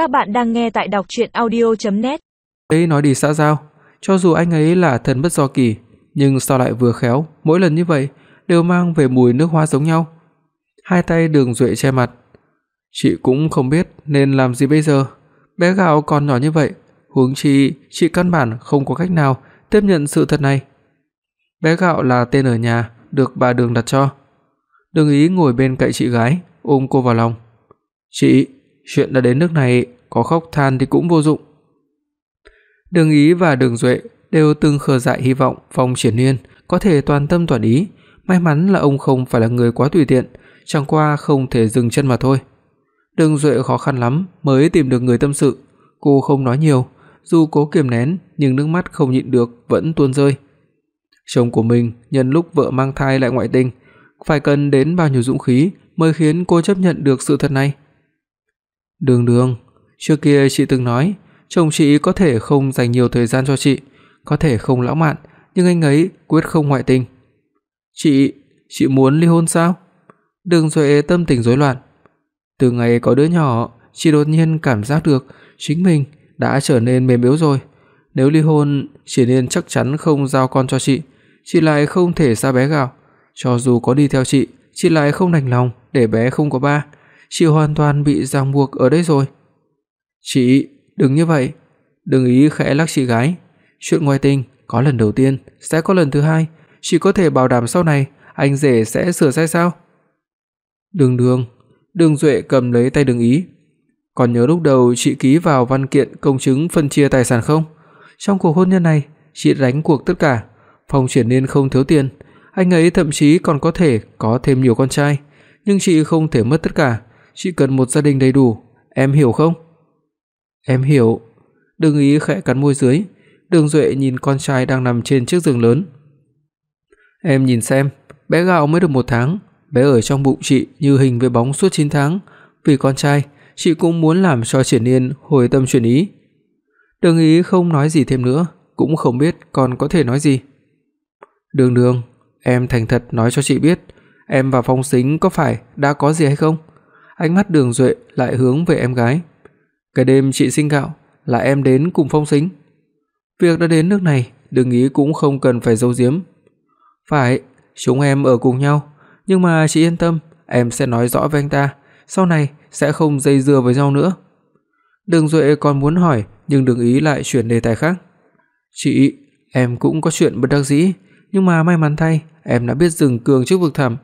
Các bạn đang nghe tại đọc audio net Ấy nói đi xã giao, cho dù anh ấy là thần bất do kỳ, nhưng sao lại vừa khéo, mỗi lần như vậy đều mang về mùi nước hoa giống nhau. Hai tay Đường Duệ che mặt. Chị cũng không biết nên làm gì bây giờ. Bé gạo còn nhỏ như vậy, huống chi chị căn bản không có cách nào tiếp nhận sự thật này. Bé gạo là tên ở nhà được bà Đường đặt cho. Đường Ý ngồi bên cạnh chị gái, ôm cô vào lòng. "Chị, chuyện đã đến nước này, có khóc than thì cũng vô dụng." Đường Ý và Đường Duệ đều từng khờ dại hy vọng Phong Triển Nhiên có thể toàn tâm toàn ý, may mắn là ông không phải là người quá tùy tiện, chẳng qua không thể dừng chân mà thôi. Đường Duệ khó khăn lắm mới tìm được người tâm sự, cô không nói nhiều, dù cố kiềm nén nhưng nước mắt không nhịn được vẫn tuôn rơi. Chồng của mình nhân lúc vợ mang thai lại ngoại tình, phải cần đến bao nhiêu dũng khí mới khiến cô chấp nhận được sự thật này. Đường Đường, trước kia chị từng nói, chồng chị có thể không dành nhiều thời gian cho chị, có thể không lãng mạn, nhưng anh ấy quyết không ngoại tình. Chị, chị muốn ly hôn sao? Đường Duệ tâm tình rối loạn. Từ ngày có đứa nhỏ, chị đột nhiên cảm giác được chính mình đã trở nên mềm yếu rồi. Nếu ly hôn, chỉ nên chắc chắn không giao con cho chị, chị lại không thể xa bé gạo, cho dù có đi theo chị, chị lại không đành lòng để bé không có ba, chị hoàn toàn bị ràng buộc ở đây rồi. "Chị, đừng như vậy." Đừng ý khẽ lắc chị gái. Chuyện ngoại tình có lần đầu tiên, sẽ có lần thứ hai, chị có thể bảo đảm sau này anh rể sẽ sửa sai sao? Đường Đường, Đường Duệ cầm lấy tay Đường Ý. Còn nhớ lúc đầu chị ký vào văn kiện công chứng phân chia tài sản không? Trong cuộc hôn nhân này, chị đánh cuộc tất cả, Phong Triển nên không thiếu tiền, anh ấy thậm chí còn có thể có thêm nhiều con trai, nhưng chị không thể mất tất cả, chỉ cần một gia đình đầy đủ, em hiểu không? Em hiểu. Đường Ý khẽ cắn môi dưới, Đường Duệ nhìn con trai đang nằm trên chiếc giường lớn. Em nhìn xem, bé gạo mới được 1 tháng, bé ở trong bụng chị như hình với bóng suốt 9 tháng, vì con trai, chị cũng muốn làm cho Triển Nhiên hồi tâm chuyển ý. Đường Ý không nói gì thêm nữa, cũng không biết còn có thể nói gì. Đường Đường, em thành thật nói cho chị biết, em và Phong Sính có phải đã có gì hay không? Ánh mắt Đường Duệ lại hướng về em gái. Cái đêm chị sinh gạo là em đến cùng Phong Sính. Việc đã đến nước này, Đường Ý cũng không cần phải giấu giếm. Phải, chúng em ở cùng nhau, nhưng mà chị yên tâm, em sẽ nói rõ với anh ta, sau này sẽ không dây dưa với nhau nữa. Đường Duệ còn muốn hỏi, nhưng Đường Ý lại chuyển đề tài khác. "Chị, em cũng có chuyện bất đắc dĩ, nhưng mà may mắn thay, em đã biết dừng cường trước vực thẳm."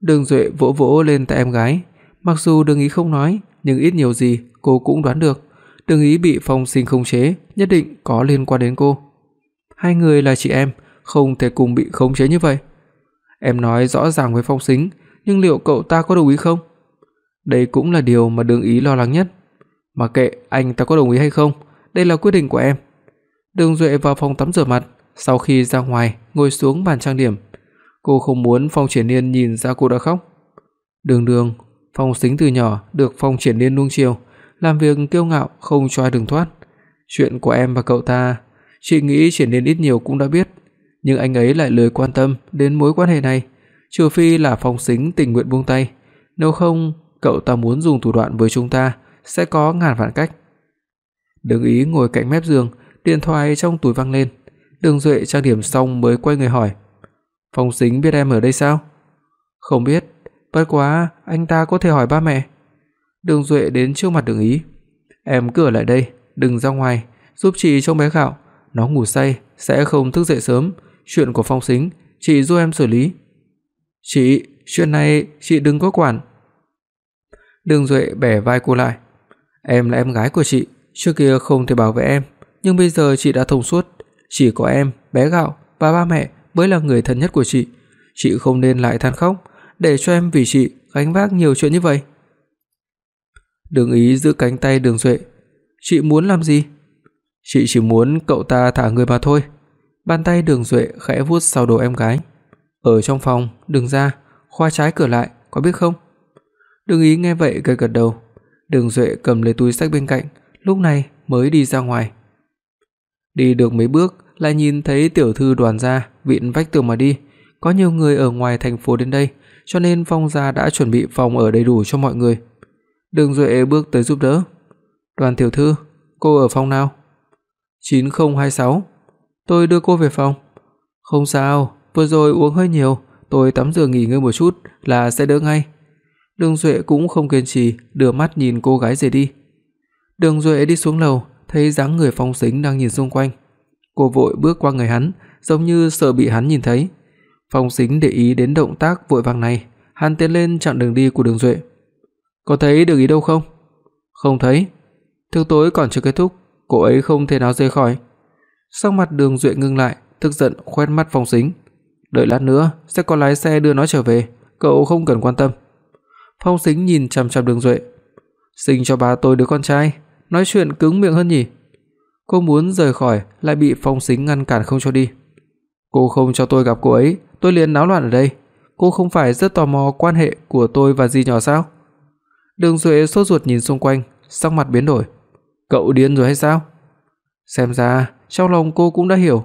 Đường Duệ vỗ vỗ lên tay em gái, mặc dù Đường Ý không nói, nhưng ít nhiều gì cô cũng đoán được, Đường Ý bị Phong Sinh khống chế, nhất định có liên quan đến cô. Hai người là chị em, không thể cùng bị khống chế như vậy. Em nói rõ ràng với Phong Sính, nhưng liệu cậu ta có đồng ý không? Đây cũng là điều mà Đường Ý lo lắng nhất. mà kệ anh ta có đồng ý hay không, đây là quyết định của em. Đường Duệ vào phòng tắm rửa mặt, sau khi ra ngoài, ngồi xuống bàn trang điểm. Cô không muốn Phong Triển Nhiên nhìn ra cô đã khóc. Đường Đường, Phong Sính từ nhỏ được Phong Triển liên nuông chiều, làm việc kiêu ngạo không cho ai đường thoát. Chuyện của em và cậu ta, chị nghĩ Triển liên ít nhiều cũng đã biết, nhưng anh ấy lại lười quan tâm đến mối quan hệ này, trừ phi là Phong Sính tình nguyện buông tay, nếu không cậu ta muốn dùng thủ đoạn với chúng ta sẽ có ngàn vạn cách. Đường Ý ngồi cạnh mép giường, điện thoại trong túi vang lên. Đường Duệ trang điểm xong mới quay người hỏi: "Phong Sính biết em ở đây sao?" "Không biết, bất quá anh ta có thể hỏi ba mẹ." Đường Duệ đến trước mặt Đường Ý. "Em cứ ở lại đây, đừng ra ngoài, giúp chị trông bé Gạo, nó ngủ say sẽ không thức dậy sớm, chuyện của Phong Sính chị giúp em xử lý." "Chị, chuyện này chị đừng có quản." Đường Duệ bẻ vai cô lại. "Em là em gái của chị, trước kia không thể bảo vệ em, nhưng bây giờ chị đã thông suốt, chỉ có em, bé Gạo và ba mẹ mới là người thân nhất của chị, chị không nên lại than khóc, để cho em vì chị gánh vác nhiều chuyện như vậy." Đường Ý giữ cánh tay Đường Duệ. "Chị muốn làm gì?" "Chị chỉ muốn cậu ta thả người mà thôi." Bàn tay Đường Duệ khẽ vuốt sau đầu em gái. "Ở trong phòng, đừng ra, khóa trái cửa lại, có biết không?" Đường Ý nghe vậy gật gật đầu. Đường Duệ cầm lấy túi xách bên cạnh, lúc này mới đi ra ngoài. Đi được mấy bước, lại nhìn thấy tiểu thư Đoàn gia vịn vách tường mà đi, có nhiều người ở ngoài thành phố đến đây, cho nên Phong gia đã chuẩn bị phòng ở đầy đủ cho mọi người. Đường Duệ bước tới giúp đỡ. Đoàn tiểu thư, cô ở phòng nào? 9026. Tôi đưa cô về phòng. Không sao, vừa rồi uống hơi nhiều, tôi tắm rửa nghỉ ngơi một chút là sẽ đỡ ngay. Đường Duệ cũng không kiên trì, đưa mắt nhìn cô gái rời đi. Đường Duệ đi xuống lầu, thấy dáng người Phong Sính đang nhìn xung quanh. Cô vội bước qua người hắn, giống như sợ bị hắn nhìn thấy. Phong Sính để ý đến động tác vội vàng này, hắn tiến lên chặn đường đi của Đường Duệ. "Có thấy được ý đâu không?" "Không thấy." Thức tối còn chưa kết thúc, cô ấy không thể nào rời khỏi. Sắc mặt Đường Duệ ngưng lại, tức giận quét mắt Phong Sính. "Đợi lát nữa sẽ có lái xe đưa nó trở về, cậu không cần quan tâm." Phong Sính nhìn chằm chằm Đường Duệ. "Sinh cho bà tôi đứa con trai, nói chuyện cứng miệng hơn nhỉ?" Cô muốn rời khỏi lại bị Phong Sính ngăn cản không cho đi. "Cô không cho tôi gặp cô ấy, tôi liền náo loạn ở đây. Cô không phải rất tò mò quan hệ của tôi và dì nhỏ sao?" Đường Duệ sốt ruột nhìn xung quanh, sắc mặt biến đổi. "Cậu điên rồi hay sao?" Xem ra trong lòng cô cũng đã hiểu.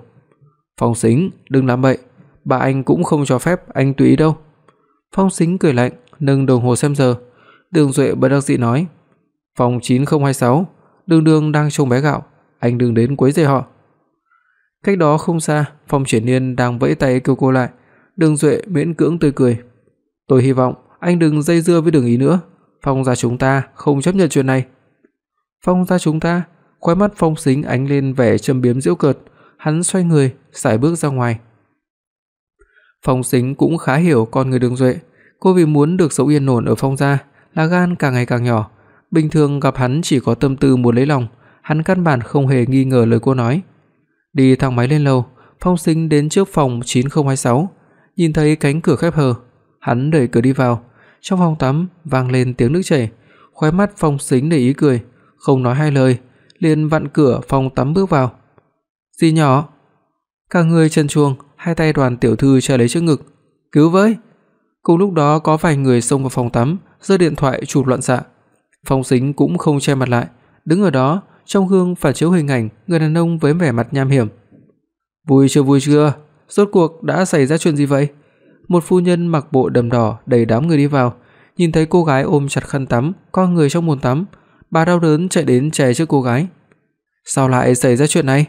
Phong Sính, đừng làm bậy, bà anh cũng không cho phép anh tùy ý đâu. Phong Sính cười lạnh, nâng đồng hồ xem giờ. Đường Duệ bất đắc dĩ nói: "Phòng 9026, Đường Đường đang trông bé gạo, anh đừng đến quấy rầy họ." Cách đó không xa, Phong Triển Nhiên đang vẫy tay kêu cô lại. Đường Duệ miễn cưỡng tươi cười. "Tôi hy vọng anh đừng dây dưa với Đường Ý nữa, Phong gia chúng ta không chấp nhận chuyện này." Phong gia chúng ta? Khóe mắt Phong Sính ánh lên vẻ châm biếm giễu cợt, hắn xoay người, sải bước ra ngoài. Phong Sính cũng khá hiểu con người Đường Duệ, cô vì muốn được sống yên ổn ở Phong gia, là gan càng ngày càng nhỏ, bình thường gặp hắn chỉ có tâm tư muốn lấy lòng, hắn căn bản không hề nghi ngờ lời cô nói. Đi thang máy lên lầu, Phong Sính đến trước phòng 9026, nhìn thấy cánh cửa khép hờ, hắn đẩy cửa đi vào. Trong phòng tắm vang lên tiếng nước chảy, khóe mắt Phong Sính đầy ý cười, không nói hai lời, liền vặn cửa phòng tắm bước vào. "Dì nhỏ." Cả người trần truồng, hai tay Đoàn tiểu thư che lấy trước ngực, "Cứu với." Cùng lúc đó có vài người xông vào phòng tắm, giơ điện thoại chụp loạn xạ. Phong Sính cũng không che mặt lại, đứng ở đó, trong gương phản chiếu hình ảnh người đàn ông với vẻ mặt nham hiểm. "Vui chưa vui chưa? Rốt cuộc đã xảy ra chuyện gì vậy?" Một phu nhân mặc bộ đầm đỏ đầy đám người đi vào, nhìn thấy cô gái ôm chặt khăn tắm, con người trong bồn tắm, bà đau đớn chạy đến che trước cô gái. "Sao lại xảy ra chuyện này?"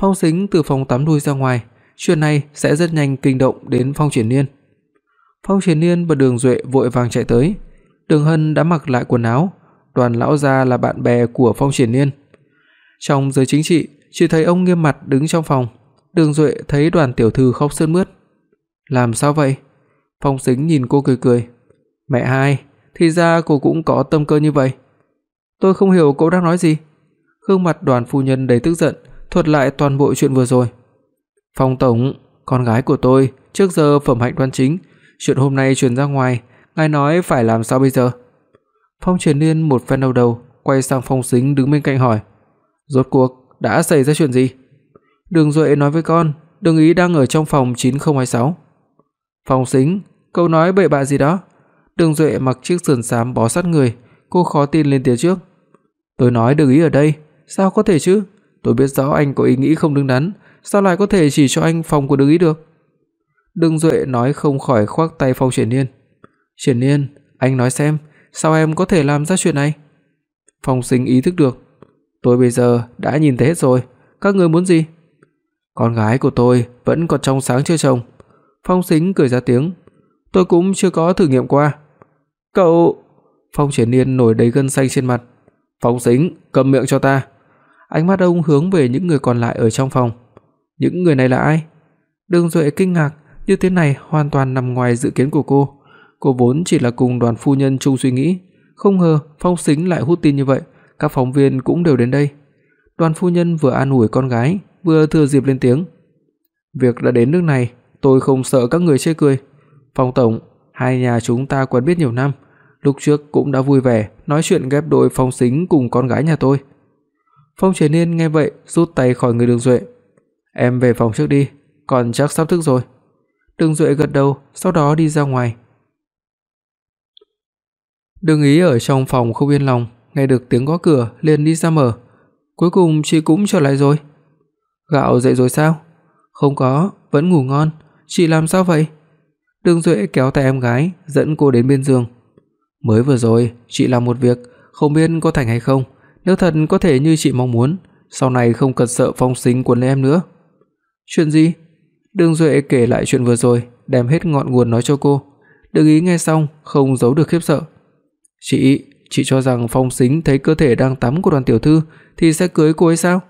Phong Sính từ phòng tắm lui ra ngoài, chuyện này sẽ rất nhanh kinh động đến Phong Triển Nhiên. Phong Triển Nhiên và Đường Duệ vội vàng chạy tới. Đường Hân đã mặc lại quần áo, Đoàn lão gia là bạn bè của Phong Triển Nhiên. Trong giới chính trị, chỉ thấy ông nghiêm mặt đứng trong phòng. Đường Duệ thấy Đoàn tiểu thư khóc sướt mướt. "Làm sao vậy?" Phong Sính nhìn cô cười cười. "Mẹ hai, thì ra cô cũng có tâm cơ như vậy." "Tôi không hiểu cậu đang nói gì." Gương mặt Đoàn phu nhân đầy tức giận, thuật lại toàn bộ chuyện vừa rồi. "Phong tổng, con gái của tôi trước giờ phẩm hạnh đoan chính, chuyện hôm nay truyền ra ngoài, ngài nói phải làm sao bây giờ?" Phong Triển Liên một phen đau đầu, quay sang Phong Sính đứng bên cạnh hỏi: "Rốt cuộc đã xảy ra chuyện gì?" Đường Duệ nói với con, Đường Ý đang ở trong phòng 9026. Phong Sính, cậu nói bậy bạ gì đó? Đường Duệ mặc chiếc sườn xám bó sát người, cô khó tin lên tiếng trước. Tôi nói Đường Ý ở đây, sao có thể chứ? Tôi biết rõ anh có ý nghĩ không đứng đắn, sao lại có thể chỉ cho anh phòng của Đường Ý được? Đường Duệ nói không khỏi khoác tay Phong Triển Nhiên. "Triển Nhiên, anh nói xem, sao em có thể làm ra chuyện này?" Phong Sính ý thức được, tôi bây giờ đã nhìn thấy hết rồi, các ngươi muốn gì? Con gái của tôi vẫn còn trong sáng chưa chồng. Phong Sính cười ra tiếng, tôi cũng chưa có thử nghiệm qua. Cậu Phong Triển Nhiên nổi đầy gân xanh trên mặt. Phong Sính, cầm miệng cho ta. Ánh mắt ông hướng về những người còn lại ở trong phòng. Những người này là ai? Đường Duệ kinh ngạc, như thế này hoàn toàn nằm ngoài dự kiến của cô. Cô vốn chỉ là cùng đoàn phu nhân chung suy nghĩ, không ngờ Phong Sính lại hút tin như vậy, các phóng viên cũng đều đến đây. Đoàn phu nhân vừa an ủi con gái, vừa thừa dịp lên tiếng. Việc đã đến nước này, tôi không sợ các người chê cười. Phong tổng, hai nhà chúng ta quen biết nhiều năm, lúc trước cũng đã vui vẻ nói chuyện ghép đôi Phong Sính cùng con gái nhà tôi. Phong Triển Nhiên nghe vậy, rút tay khỏi người Đường Duệ. Em về phòng trước đi, còn chắc sắp thức rồi. Đường Duệ gật đầu, sau đó đi ra ngoài. Đừng Ý ở trong phòng không yên lòng, nghe được tiếng gõ cửa liền đi ra mở. Cuối cùng chị cũng trở lại rồi. Gạo dậy rồi sao? Không có, vẫn ngủ ngon, chị làm sao vậy? Đường Duệ kéo tay em gái, dẫn cô đến bên giường. Mới vừa rồi, chị làm một việc, không biết có thành hay không, nếu thật có thể như chị mong muốn, sau này không cần sợ phong sính quấn lấy em nữa." "Chuyện gì?" Đường Duệ kể lại chuyện vừa rồi, đem hết ngọn nguồn nói cho cô. Đường Ý nghe xong không giấu được khiếp sợ. "Chị, chị cho rằng Phong Sính thấy cơ thể đang tắm của Đoàn tiểu thư thì sẽ cưới cô ấy sao?"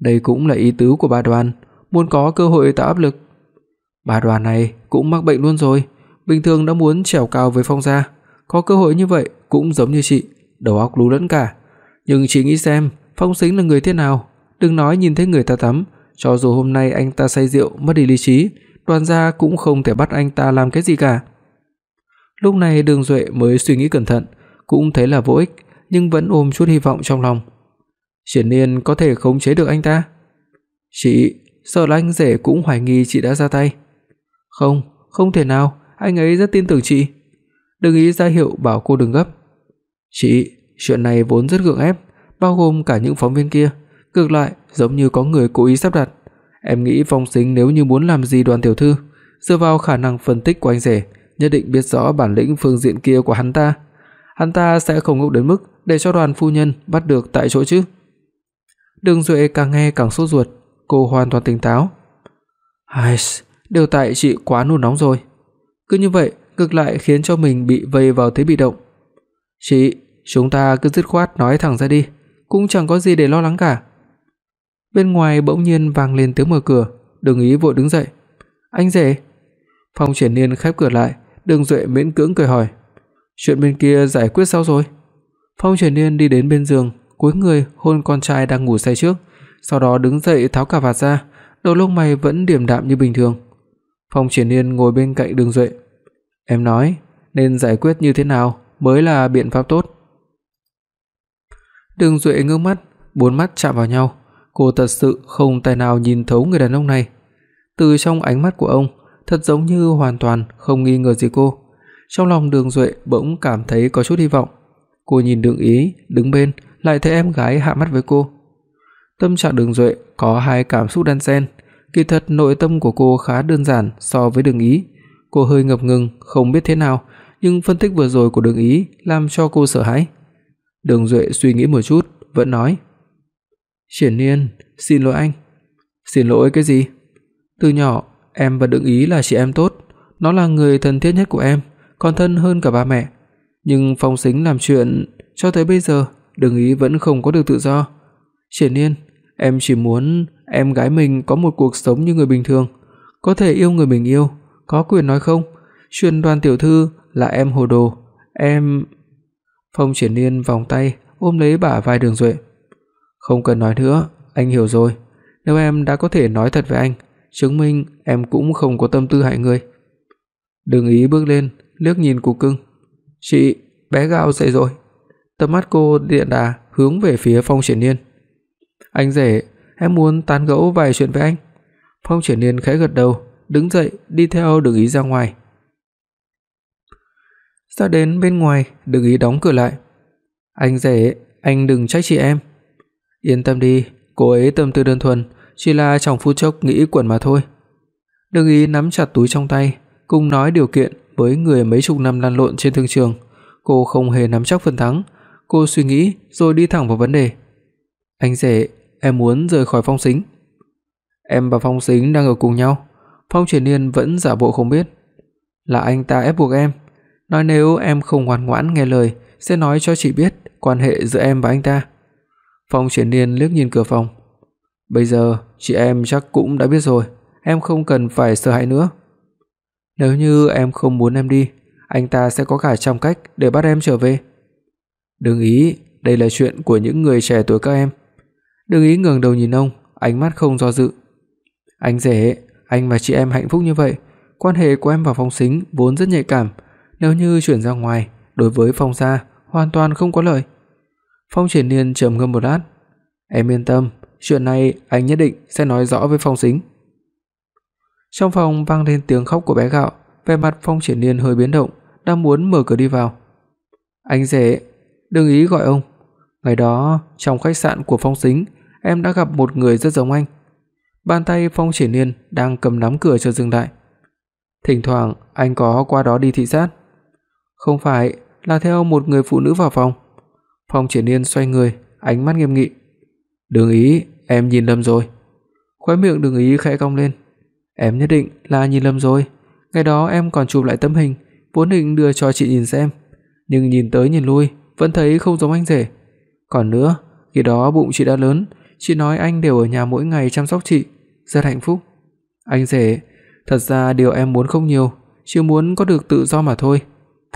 Đây cũng là ý tứ của bà Đoàn, muốn có cơ hội tạo áp lực. Bà Đoàn này cũng mắc bệnh luôn rồi, bình thường đã muốn trèo cao với Phong gia, có cơ hội như vậy cũng giống như chị, đầu óc lú lẫn cả. Nhưng chị nghĩ xem, Phong Sính là người thế nào, đừng nói nhìn thấy người ta tắm, cho dù hôm nay anh ta say rượu mất đi lý trí, Đoàn gia cũng không thể bắt anh ta làm cái gì cả. Lúc này Đường Duệ mới suy nghĩ cẩn thận, cũng thấy là vô ích, nhưng vẫn ôm chút hy vọng trong lòng. Triển Nhiên có thể khống chế được anh ta? Chị, sợ là anh rể cũng hoài nghi chị đã ra tay. Không, không thể nào, anh ấy rất tin tưởng chị. Đừng ý ra hiệu bảo cô đừng gấp. Chị, chuyện này vốn rất gượng ép, bao gồm cả những phóng viên kia, ngược lại giống như có người cố ý sắp đặt. Em nghĩ Phong Sính nếu như muốn làm gì Đoàn tiểu thư, dựa vào khả năng phân tích của anh rể, nhất định biết rõ bản lĩnh phương diện kia của hắn ta. Hắn ta sẽ không ngốc đến mức để cho Đoàn phu nhân bắt được tại chỗ chứ. Đường Duệ càng nghe càng sốt ruột, cô hoàn toàn tỉnh táo. Ai, đều tại chị quá nôn nóng rồi. Cứ như vậy, ngược lại khiến cho mình bị vây vào thế bị động. "Chị, chúng ta cứ dứt khoát nói thẳng ra đi, cũng chẳng có gì để lo lắng cả." Bên ngoài bỗng nhiên vang lên tiếng mở cửa, Đường Ý vội đứng dậy. "Anh rể." Phong Triển Nhiên khép cửa lại, Đường Duệ miễn cưỡng cười hỏi: "Chuyện bên kia giải quyết sao rồi?" Phong Triển Nhiên đi đến bên giường, cúi người hôn con trai đang ngủ say trước, sau đó đứng dậy tháo cà vạt ra, đầu lông mày vẫn điềm đạm như bình thường. Phong Triển Nhiên ngồi bên cạnh Đường Duệ. "Em nói, nên giải quyết như thế nào mới là biện pháp tốt?" Đường Duệ ngước mắt, bốn mắt chạm vào nhau, cô thật sự không tài nào nhìn thấu người đàn ông này. Từ trong ánh mắt của ông, thật giống như hoàn toàn không nghi ngờ gì cô. Trong lòng Đường Duệ bỗng cảm thấy có chút hy vọng. Cô nhìn Đường Ý đứng bên, lại thấy em gái hạ mắt với cô. Tâm trạng Đường Duệ có hai cảm xúc đan xen, kỳ thật nội tâm của cô khá đơn giản so với Đường Ý. Cô hơi ngập ngừng, không biết thế nào, nhưng phân tích vừa rồi của Đường Ý làm cho cô sợ hãi. Đường Duệ suy nghĩ một chút, vẫn nói: "Triển Nhiên, xin lỗi anh." "Xin lỗi cái gì?" "Từ nhỏ em và Đường Ý là chị em tốt, nó là người thân thiết nhất của em, còn thân hơn cả ba mẹ. Nhưng Phong Sính làm chuyện cho tới bây giờ Đường Ý vẫn không có được tự do. Triển Nhiên, em chỉ muốn em gái mình có một cuộc sống như người bình thường, có thể yêu người mình yêu, có quyền nói không. Chuyện Đoàn tiểu thư là em hồ đồ, em Phong Triển Nhiên vòng tay ôm lấy bả vai Đường Duệ. Không cần nói nữa, anh hiểu rồi. Nếu em đã có thể nói thật với anh, chứng minh em cũng không có tâm tư hại người. Đừng Ý bước lên, liếc nhìn Cục Cưng. "Chị, bé gạo dậy rồi." Tầm mắt cô điện đà hướng về phía Phong Triển Nhiên. "Anh rể, em muốn tán gẫu vài chuyện với anh." Phong Triển Nhiên khẽ gật đầu, đứng dậy đi theo Đường Ý ra ngoài. Ra đến bên ngoài, Đường Ý đóng cửa lại. "Anh rể, anh đừng trách chị em." "Yên tâm đi, cô ấy tâm tư đơn thuần, chỉ là trong phút chốc nghĩ quẩn mà thôi." đương Ý nắm chặt túi trong tay, cùng nói điều kiện với người mấy chục năm lăn lộn trên thương trường, cô không hề nắm chắc phần thắng, Cô suy nghĩ rồi đi thẳng vào vấn đề. "Anh rể, em muốn rời khỏi Phong Sính." "Em và Phong Sính đang ở cùng nhau." Phong Triển Nhiên vẫn giả bộ không biết. "Là anh ta ép buộc em, nói nếu em không ngoan ngoãn nghe lời sẽ nói cho chị biết quan hệ giữa em và anh ta." Phong Triển Nhiên liếc nhìn cửa phòng. "Bây giờ chị em chắc cũng đã biết rồi, em không cần phải sợ hãi nữa. Nếu như em không muốn em đi, anh ta sẽ có cả trăm cách để bắt em trở về." Đừng ý, đây là chuyện của những người trẻ tuổi các em. Đừng ý ngẩng đầu nhìn ông, ánh mắt không do dự. Anh rể, anh và chị em hạnh phúc như vậy, quan hệ của em và Phong Sính vốn rất nhạy cảm, nếu như chuyển ra ngoài, đối với Phong gia hoàn toàn không có lợi. Phong Triển Nhiên trầm ngâm một lát, "Em yên tâm, chuyện này anh nhất định sẽ nói rõ với Phong Sính." Trong phòng vang lên tiếng khóc của bé Gạo, vẻ mặt Phong Triển Nhiên hơi biến động, đang muốn mở cửa đi vào. "Anh rể, Đừng ý gọi ông. Ngày đó, trong khách sạn của Phong Sính, em đã gặp một người rất giống anh. Bàn tay Phong Triển Nhiên đang cầm nắm cửa chợt dừng lại. Thỉnh thoảng anh có qua đó đi thị sát. Không phải, là theo một người phụ nữ vào phòng. Phong Triển Nhiên xoay người, ánh mắt nghiêm nghị. "Đường Ý, em nhìn lầm rồi." Khóe miệng Đường Ý khẽ cong lên. "Em nhất định là nhìn lầm rồi. Ngày đó em còn chụp lại tấm hình, vốn định đưa cho chị nhìn xem, nhưng nhìn tới nhìn lui vẫn thấy không giống anh rể. Còn nữa, khi đó bụng chị đã lớn, chị nói anh đều ở nhà mỗi ngày chăm sóc chị, rất hạnh phúc. Anh rể, thật ra điều em muốn không nhiều, chỉ muốn có được tự do mà thôi.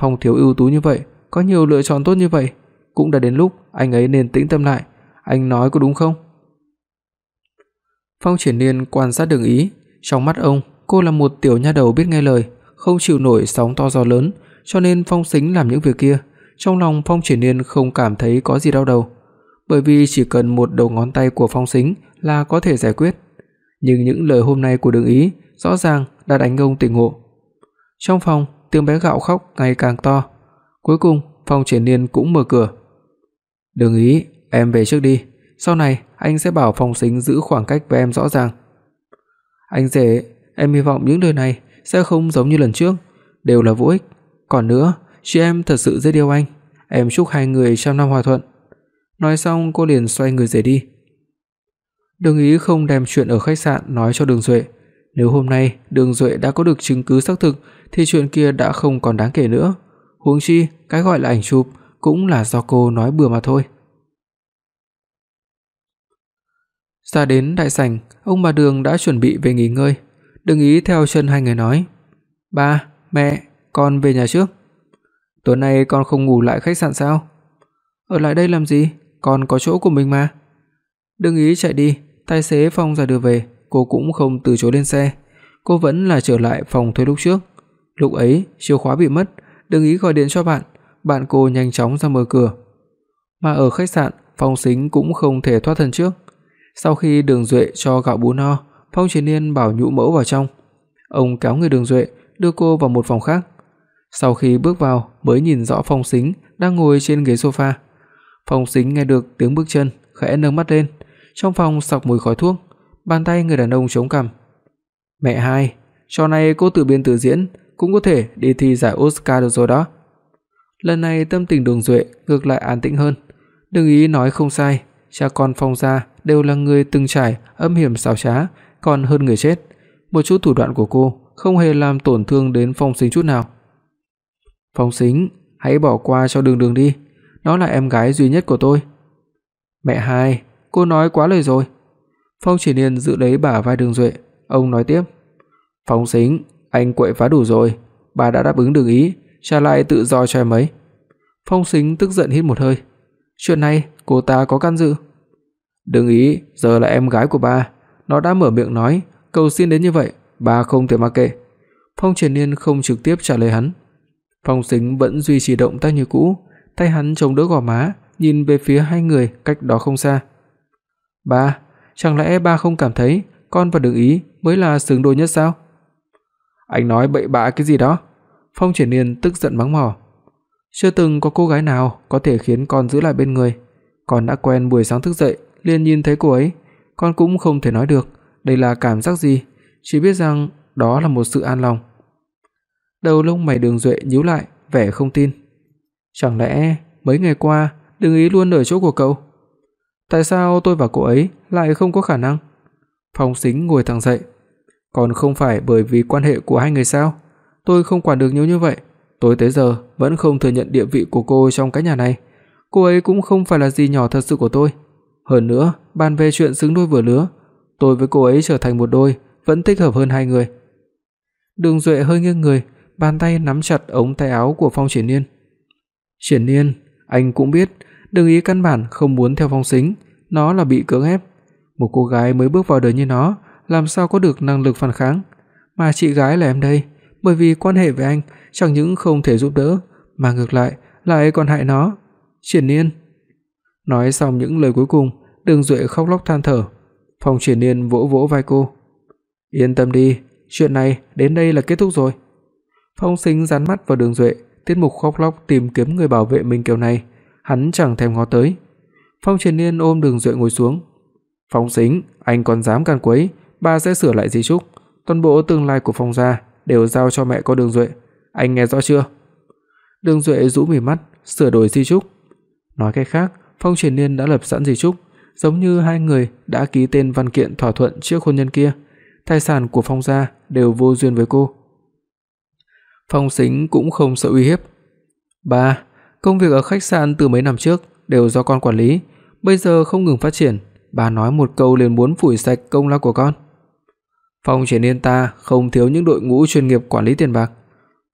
Phong thiếu ưu tú như vậy, có nhiều lựa chọn tốt như vậy, cũng đã đến lúc anh ấy nên tĩnh tâm lại, anh nói có đúng không? Phong Triển Nhiên quan sát Đường Ý, trong mắt ông, cô là một tiểu nha đầu biết nghe lời, không chịu nổi sóng to gió lớn, cho nên Phong Sính làm những việc kia, trong lòng Phong Triển Nhiên không cảm thấy có gì đau đầu, bởi vì chỉ cần một đầu ngón tay của Phong Sính là có thể giải quyết. Nhưng những lời hôm nay của Đường Ý rõ ràng đã đánh ông tỉnh ngộ. Trong phòng, tiếng bé gạo khóc ngày càng to. Cuối cùng, Phong Triển Nhiên cũng mở cửa. "Đường Ý, em về trước đi, sau này anh sẽ bảo phòng Sính giữ khoảng cách với em rõ ràng." "Anh rể, em hy vọng những lời này sẽ không giống như lần trước, đều là vô ích. Còn nữa, chị em thật sự rất yêu anh, em chúc hai người trăm năm hòa thuận." Nói xong cô liền xoay người rời đi. Đường Ý không đem chuyện ở khách sạn nói cho Đường Duệ, nếu hôm nay Đường Duệ đã có được chứng cứ xác thực thì chuyện kia đã không còn đáng kể nữa. Huống chi, cái gọi là ảnh chụp cũng là do cô nói bừa mà thôi. Ra đến đại sảnh, ông bà Đường đã chuẩn bị về nghỉ ngơi. Đừng ý theo chân hai người nói: "Ba, mẹ, con về nhà trước." "Tối nay con không ngủ lại khách sạn sao?" "Ở lại đây làm gì? Con có chỗ của mình mà." Đừng ý chạy đi, tài xế Phong ra đưa về, cô cũng không từ chối lên xe. Cô vẫn là trở lại phòng thuê lúc trước. Lúc ấy, chìa khóa bị mất, đừng ý gọi điện cho bạn, bạn cô nhanh chóng ra mở cửa. Mà ở khách sạn, Phong Sính cũng không thể thoát thân trước. Sau khi Đường Duệ cho gạo bú no, Phong Triển Nhiên bảo nhũ mẫu vào trong. Ông kéo người Đường Duệ đưa cô vào một phòng khác. Sau khi bước vào mới nhìn rõ Phong Sính đang ngồi trên ghế sofa. Phong Sính nghe được tiếng bước chân, khẽ nâng mắt lên. Trong phòng sọc mùi khói thuốc, bàn tay người đàn ông chống cằm. "Mẹ hai, trò này cô tự biên tự diễn, cũng có thể đi thi giải Oscar được rồi đó." Lần này tâm tình Đường Duệ ngược lại an tĩnh hơn. Đừng ý nói không sai, cha con Phong gia đều là người từng trải âm hiểm xảo trá, còn hơn người chết. Một chút thủ đoạn của cô không hề làm tổn thương đến Phong Sính chút nào. "Phong Sính, hãy bỏ qua cho Đường Đường đi, nó là em gái duy nhất của tôi." "Mẹ hai, cô nói quá lời rồi." Phong Chỉ Niên giữ lấy bả vai Đường Duệ, ông nói tiếp: "Phong Sính, anh quậy phá đủ rồi, bà đã đáp ứng được ý, trả lại tự do cho em ấy." Phong Sính tức giận hít một hơi. Chuyện này cô ta có can dự. Đừng ý, giờ là em gái của ba, nó đã mở miệng nói, cầu xin đến như vậy, ba không thể mặc kệ. Phong Triển Nhiên không trực tiếp trả lời hắn. Phong Sính vẫn duy trì động tác như cũ, tay hắn chống đỡ gò má, nhìn về phía hai người cách đó không xa. "Ba, chẳng lẽ ba không cảm thấy con và Đường Ý mới là xứng đôi nhất sao?" Anh nói bậy bạ cái gì đó? Phong Triển Nhiên tức giận mắng mỏ. Chưa từng có cô gái nào có thể khiến con giữ lại bên người, con đã quen buổi sáng thức dậy liền nhìn thấy cô ấy, con cũng không thể nói được đây là cảm giác gì, chỉ biết rằng đó là một sự an lòng. Đầu lông mày Đường Duệ nhíu lại, vẻ không tin. Chẳng lẽ mấy ngày qua Đường Ý luôn ở chỗ của cậu? Tại sao tôi và cô ấy lại không có khả năng? Phong Sính ngồi thẳng dậy. Còn không phải bởi vì quan hệ của hai người sao? Tôi không quản được nhiều như vậy, tôi tới giờ vẫn không thừa nhận địa vị của cô trong cái nhà này. Cô ấy cũng không phải là gì nhỏ thật sự của tôi. Hơn nữa, bàn về chuyện xứng đôi vừa lứa, tôi với cô ấy trở thành một đôi vẫn thích hợp hơn hai người. Đường Duệ hơi nghiêng người, bàn tay nắm chặt ống tay áo của Phong Triển Nhiên. "Triển Nhiên, anh cũng biết, Đường Ý căn bản không muốn theo Phong Sính, nó là bị cưỡng ép. Một cô gái mới bước vào đời như nó, làm sao có được năng lực phản kháng, mà chị gái là em đây, bởi vì quan hệ với anh chẳng những không thể giúp đỡ, mà ngược lại lại còn hại nó." Triển Nhiên Nói xong những lời cuối cùng, Đường Duệ khóc lóc than thở. Phong Triển Nhiên vỗ vỗ vai cô. "Yên tâm đi, chuyện này đến đây là kết thúc rồi." Phong Sính dán mắt vào Đường Duệ, tiết mục khóc lóc tìm kiếm người bảo vệ mình kiểu này, hắn chẳng thèm ngó tới. Phong Triển Nhiên ôm Đường Duệ ngồi xuống. "Phong Sính, anh còn dám can quấy, ba sẽ sửa lại di chúc, toàn bộ tương lai của Phong gia đều giao cho mẹ con Đường Duệ, anh nghe rõ chưa?" Đường Duệ rũ mỉ mắt, sửa đổi di chúc. Nói cách khác, Phong Triển Nhiên đã lập sẵn di chúc, giống như hai người đã ký tên văn kiện thỏa thuận trước hôn nhân kia, tài sản của Phong gia đều vô duyên với cô. Phong Sính cũng không sợ uy hiếp. "Ba, công việc ở khách sạn từ mấy năm trước đều do con quản lý, bây giờ không ngừng phát triển, bà nói một câu liền muốn phủi sạch công lao của con." Phong Triển Nhiên ta không thiếu những đội ngũ chuyên nghiệp quản lý tiền bạc.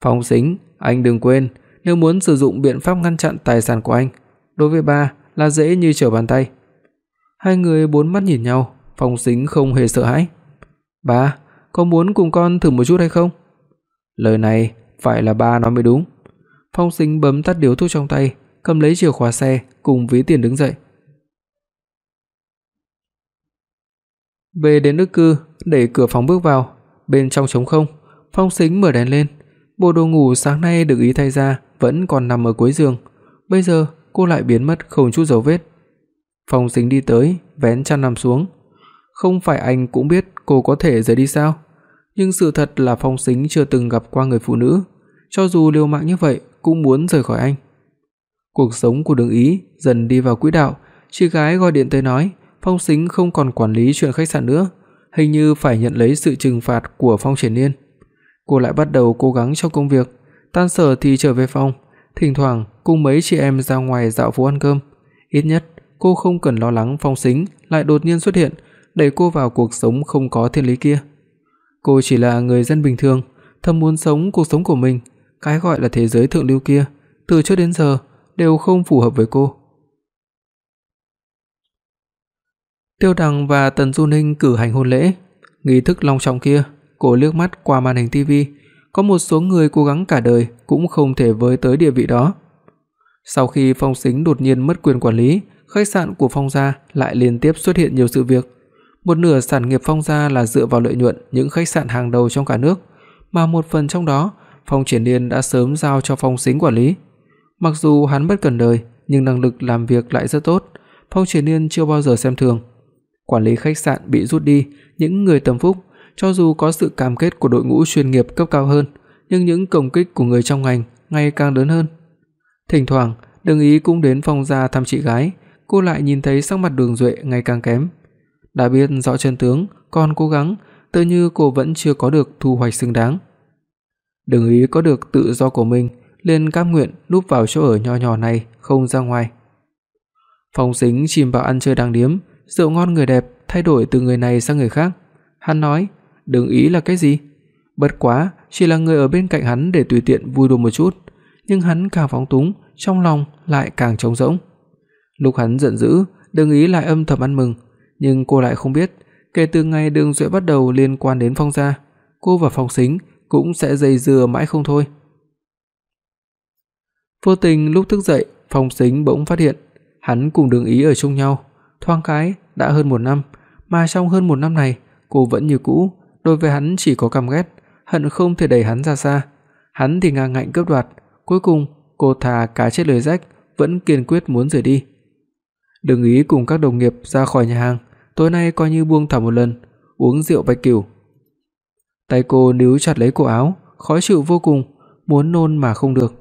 Phong Sính, anh đừng quên, nếu muốn sử dụng biện pháp ngăn chặn tài sản của anh, đối với ba là dễ như trở bàn tay. Hai người bốn mắt nhìn nhau, Phong Sính không hề sợ hãi. "Ba, có muốn cùng con thử một chút hay không?" Lời này phải là ba nói mới đúng. Phong Sính bấm tắt điếu thuốc trong tay, cầm lấy chìa khóa xe cùng ví tiền đứng dậy. Về đến nước cư, đẩy cửa phòng bước vào, bên trong trống không, Phong Sính mở đèn lên, bộ đồ ngủ sáng nay được ý thay ra vẫn còn nằm ở cuối giường, bây giờ cô lại biến mất không chút dấu vết. Phong Sính đi tới, vén chăn nằm xuống. Không phải anh cũng biết cô có thể rời đi sao? Nhưng sự thật là Phong Sính chưa từng gặp qua người phụ nữ, cho dù liều mạng như vậy cũng muốn rời khỏi anh. Cuộc sống của Đường Ý dần đi vào quỹ đạo, chị gái gọi điện tới nói, Phong Sính không còn quản lý chuyện khách sạn nữa, hình như phải nhận lấy sự trừng phạt của Phong Triển Nhiên. Cô lại bắt đầu cố gắng trong công việc, tan sở thì trở về phòng, thỉnh thoảng cùng mấy chị em ra ngoài dạo phố ăn cơm. Ít nhất cô không cần lo lắng Phong Sính lại đột nhiên xuất hiện, đẩy cô vào cuộc sống không có thiên lý kia. Cô chỉ là người dân bình thường, thầm muốn sống cuộc sống của mình, cái gọi là thế giới thượng lưu kia, từ trước đến giờ đều không phù hợp với cô. Tiêu Đằng và Tần Du Ninh cử hành hôn lễ, nghi thức long trọng kia, cô liếc mắt qua màn hình tivi, có một số người cố gắng cả đời cũng không thể với tới địa vị đó. Sau khi Phong Sính đột nhiên mất quyền quản lý, khách sạn của Phong gia lại liên tiếp xuất hiện nhiều sự việc. Một nửa sản nghiệp Phong gia là dựa vào lợi nhuận những khách sạn hàng đầu trong cả nước, mà một phần trong đó, Phong Triển Nhiên đã sớm giao cho Phong Sính quản lý. Mặc dù hắn bất cần đời, nhưng năng lực làm việc lại rất tốt, Phong Triển Nhiên chưa bao giờ xem thường. Quản lý khách sạn bị rút đi, những người tâm phúc, cho dù có sự cam kết của đội ngũ chuyên nghiệp cấp cao hơn, nhưng những công kích của người trong ngành ngày càng lớn hơn. Thỉnh thoảng, Đường Ý cũng đến phòng gia thăm chị gái, cô lại nhìn thấy sắc mặt Đường Duệ ngày càng kém. Đã biết rõ chân tướng, còn cố gắng, tự như cô vẫn chưa có được thu hoạch xứng đáng. Đường Ý có được tự do của mình, liền cam nguyện núp vào chỗ ở nho nhỏ này, không ra ngoài. Phong Sính chìm vào ăn chơi đang điếm, rượu ngon người đẹp thay đổi từ người này sang người khác. Hắn nói, "Đừng ý là cái gì? Bất quá chỉ là người ở bên cạnh hắn để tùy tiện vui đùa một chút." Nhưng hắn càng phóng túng, trong lòng lại càng trống rỗng. Lúc hắn giận dữ, Đường Ý lại âm thầm ăn mừng, nhưng cô lại không biết, kể từ ngày Đường Duệ bắt đầu liên quan đến Phong gia, cô và Phong Sính cũng sẽ dây dưa mãi không thôi. Vô tình lúc thức dậy, Phong Sính bỗng phát hiện hắn cùng Đường Ý ở chung nhau, thoáng cái đã hơn một năm, mà trong hơn một năm này, cô vẫn như cũ, đối với hắn chỉ có căm ghét, hận không thể đẩy hắn ra xa. Hắn thì ngang ngạnh cướp đoạt, cuối cùng cô thà cá chết lưới rách, vẫn kiên quyết muốn rời đi. Đừng ý cùng các đồng nghiệp ra khỏi nhà hàng, tối nay coi như buông thả một lần, uống rượu bạch cửu. Tay cô níu chặt lấy cổ áo, khó chịu vô cùng, muốn nôn mà không được.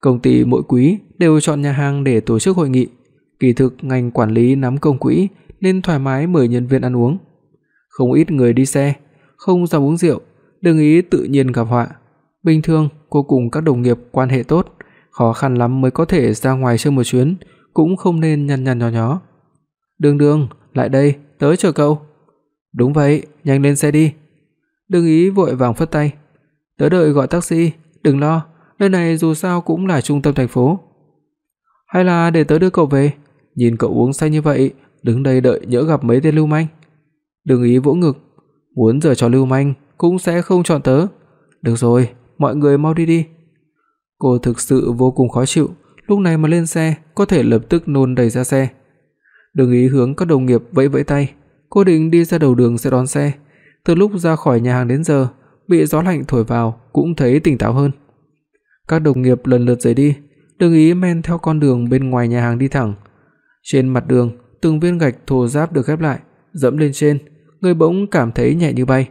Công ty mỗi quý đều chọn nhà hàng để tổ chức hội nghị, kỳ thực ngành quản lý nắm công quỹ nên thoải mái mời nhân viên ăn uống. Không ít người đi xe, không dám uống rượu, đừng ý tự nhiên gặp họa. Bình thường cô cùng các đồng nghiệp quan hệ tốt, khó khăn lắm mới có thể ra ngoài chơi một chuyến, cũng không nên nhăn nhăn nhó nhó. "Đường Đường, lại đây, tớ chờ cậu." "Đúng vậy, nhanh lên xe đi." Đường Ý vội vàng phất tay. "Tớ đợi gọi taxi, đừng lo, nơi này dù sao cũng là trung tâm thành phố." "Hay là để tớ đưa cậu về?" Nhìn cậu uống say như vậy, đứng đây đợi nhỡ gặp mấy tên lưu manh. Đường Ý vỗ ngực, muốn giở trò lưu manh cũng sẽ không chọn tớ. Được rồi, mọi người mau đi đi. Cô thực sự vô cùng khó chịu, lúc này mà lên xe có thể lập tức nôn đầy ra xe. Đường Ý hướng các đồng nghiệp vẫy vẫy tay, cô định đi ra đầu đường sẽ đón xe. Từ lúc ra khỏi nhà hàng đến giờ, bị gió lạnh thổi vào cũng thấy tỉnh táo hơn. Các đồng nghiệp lần lượt rời đi, Đường Ý men theo con đường bên ngoài nhà hàng đi thẳng. Trên mặt đường, từng viên gạch thô ráp được ghép lại, dẫm lên trên, người bỗng cảm thấy nhẹ như bay.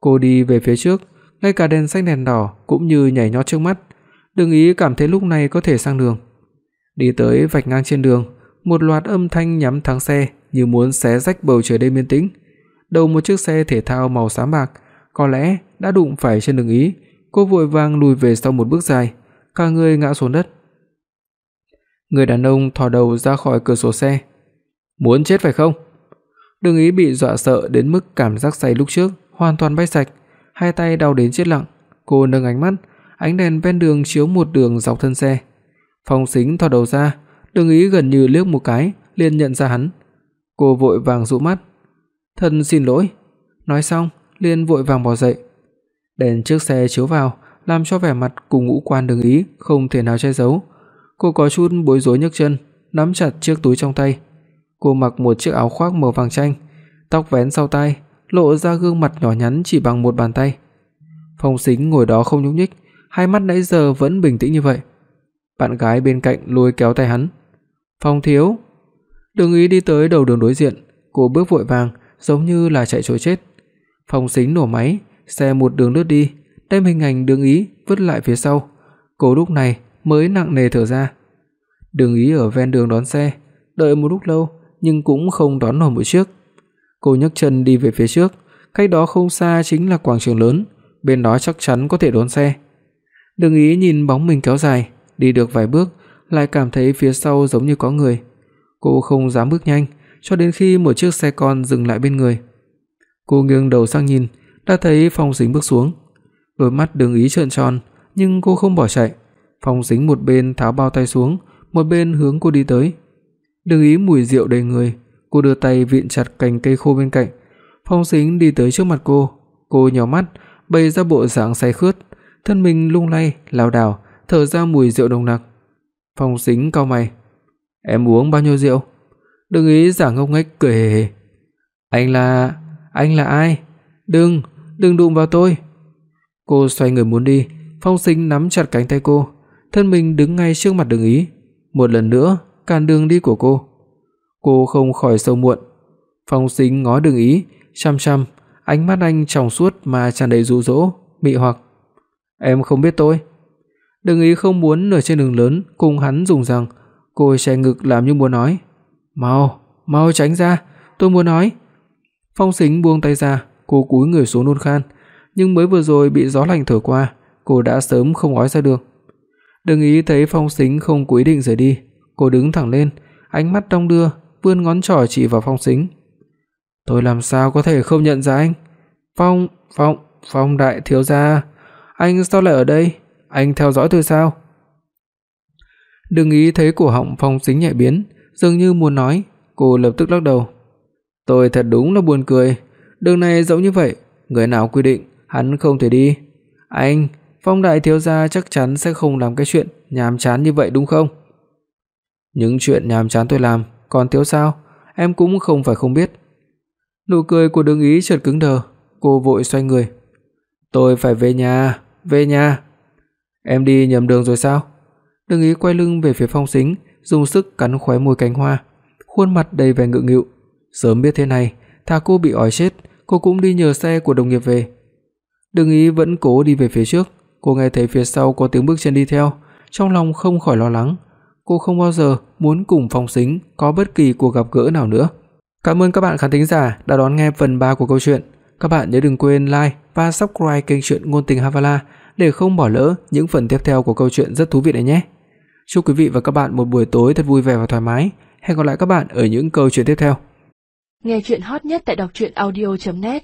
Cô đi về phía trước, ngay cả đèn xanh đèn đỏ cũng như nhảy nhót trước mắt, đừng ý cảm thấy lúc này có thể sang đường. Đi tới vạch ngang trên đường, một loạt âm thanh nhắm thẳng xe như muốn xé rách bầu trời đêm yên tĩnh. Đầu một chiếc xe thể thao màu xám bạc, có lẽ đã đụng phải trên đường ý, cô vội vàng lùi về sau một bước dài, cả người ngã xuống đất. Người đàn ông thò đầu ra khỏi cửa sổ xe. "Muốn chết phải không?" Đường Ý bị dọa sợ đến mức cảm giác say lúc trước hoàn toàn bay sạch, hai tay đau đến chết lặng. Cô nâng ánh mắt, ánh đèn ven đường chiếu một đường dọc thân xe. Phong Sính thò đầu ra, Đường Ý gần như liếc một cái liền nhận ra hắn. Cô vội vàng dụ mắt. "Thân xin lỗi." Nói xong, liền vội vàng bò dậy. Đèn trước xe chiếu vào, làm cho vẻ mặt cùng ngũ quan Đường Ý không thể nào che giấu. Cô có chút bối rối nhấc chân, nắm chặt chiếc túi trong tay. Cô mặc một chiếc áo khoác màu vàng chanh, tóc vén sau tai, lộ ra gương mặt nhỏ nhắn chỉ bằng một bàn tay. Phong Sính ngồi đó không nhúc nhích, hai mắt nãy giờ vẫn bình tĩnh như vậy. Bạn gái bên cạnh lôi kéo tay hắn. "Phong thiếu." Đường Ý đi tới đầu đường đối diện, cô bước vội vàng, giống như là chạy trối chết. Phong Sính nổ máy, xe một đường lướt đi, đem hình ảnh Đường Ý vứt lại phía sau. Cô lúc này mới nặng nề thở ra. Đường Ý ở ven đường đón xe, đợi một lúc lâu nhưng cũng không đón nổi một chiếc. Cô nhấc chân đi về phía trước, cách đó không xa chính là quảng trường lớn, bên đó chắc chắn có thể đón xe. Đường Ý nhìn bóng mình kéo dài, đi được vài bước lại cảm thấy phía sau giống như có người. Cô không dám bước nhanh cho đến khi một chiếc xe con dừng lại bên người. Cô nghiêng đầu sang nhìn, đã thấy Phong Sính bước xuống. Đôi mắt Đường Ý trợn tròn, nhưng cô không bỏ chạy. Phong Sính một bên tháo bao tay xuống, một bên hướng cô đi tới đừng Ý mùi rượu đầy người, cô đưa tay vịn chặt cành cây khô bên cạnh. Phong Sính đi tới trước mặt cô, cô nhíu mắt, bày ra bộ dạng say khướt, thân mình lung lay, lảo đảo, thở ra mùi rượu nồng nặc. Phong Sính cau mày, "Em uống bao nhiêu rượu?" đừng Ý giả ngốc nghếch cười hề hề. "Anh là, anh là ai? Đừng, đừng đụng vào tôi." Cô xoay người muốn đi, Phong Sính nắm chặt cánh tay cô, thân mình đứng ngay trước mặt Đường Ý, một lần nữa cản đường đi của cô. Cô không khỏi sâu muộn. Phong Sính ngó Đường Ý, chăm chăm, ánh mắt anh trong suốt mà tràn đầy dụ dỗ, mị hoặc. "Em không biết tôi." Đường Ý không muốn nửa trên đường lớn cùng hắn dùng rằng, cô che ngực làm như muốn nói, "Mau, mau tránh ra, tôi muốn nói." Phong Sính buông tay ra, cô cúi người xuống nôn khan, nhưng mới vừa rồi bị gió lạnh thổi qua, cô đã sớm không ói ra được. Đừng ý thấy Phong Sính không có ý định rời đi, cô đứng thẳng lên, ánh mắt đong đưa, vươn ngón trỏ chỉ vào Phong Sính. "Tôi làm sao có thể không nhận ra anh? Phong, Phong, Phong đại thiếu gia, anh sao lại ở đây? Anh theo dõi tôi sao?" Đừng ý thấy cổ họng Phong Sính nhẹ biến, dường như muốn nói, cô lập tức lắc đầu. "Tôi thật đúng là buồn cười, đường này rộng như vậy, người nào quy định hắn không thể đi? Anh, Phong đại thiếu gia chắc chắn sẽ không làm cái chuyện nhàm chán như vậy đúng không? Những chuyện nhàm chán tôi làm, còn thiếu sao? Em cũng không phải không biết. Nụ cười của Đường Ý chợt cứng đờ, cô vội xoay người. Tôi phải về nhà, về nhà. Em đi nhầm đường rồi sao? Đường Ý quay lưng về phía Phong Sính, dùng sức cắn khóe môi cánh hoa, khuôn mặt đầy vẻ ngượng nghịu. Sớm biết thế này, thà cô bị ói chết, cô cũng đi nhờ xe của đồng nghiệp về. Đường Ý vẫn cố đi về phía trước, Cô nghe thấy phía sau có tiếng bước chân đi theo, trong lòng không khỏi lo lắng. Cô không bao giờ muốn cùng Phong Sính có bất kỳ cuộc gặp gỡ nào nữa. Cảm ơn các bạn khán thính giả đã đón nghe phần 3 của câu chuyện. Các bạn nhớ đừng quên like và subscribe kênh truyện ngôn tình Havala để không bỏ lỡ những phần tiếp theo của câu chuyện rất thú vị này nhé. Chúc quý vị và các bạn một buổi tối thật vui vẻ và thoải mái. Hẹn gặp lại các bạn ở những câu chuyện tiếp theo. Nghe truyện hot nhất tại doctruyenaudio.net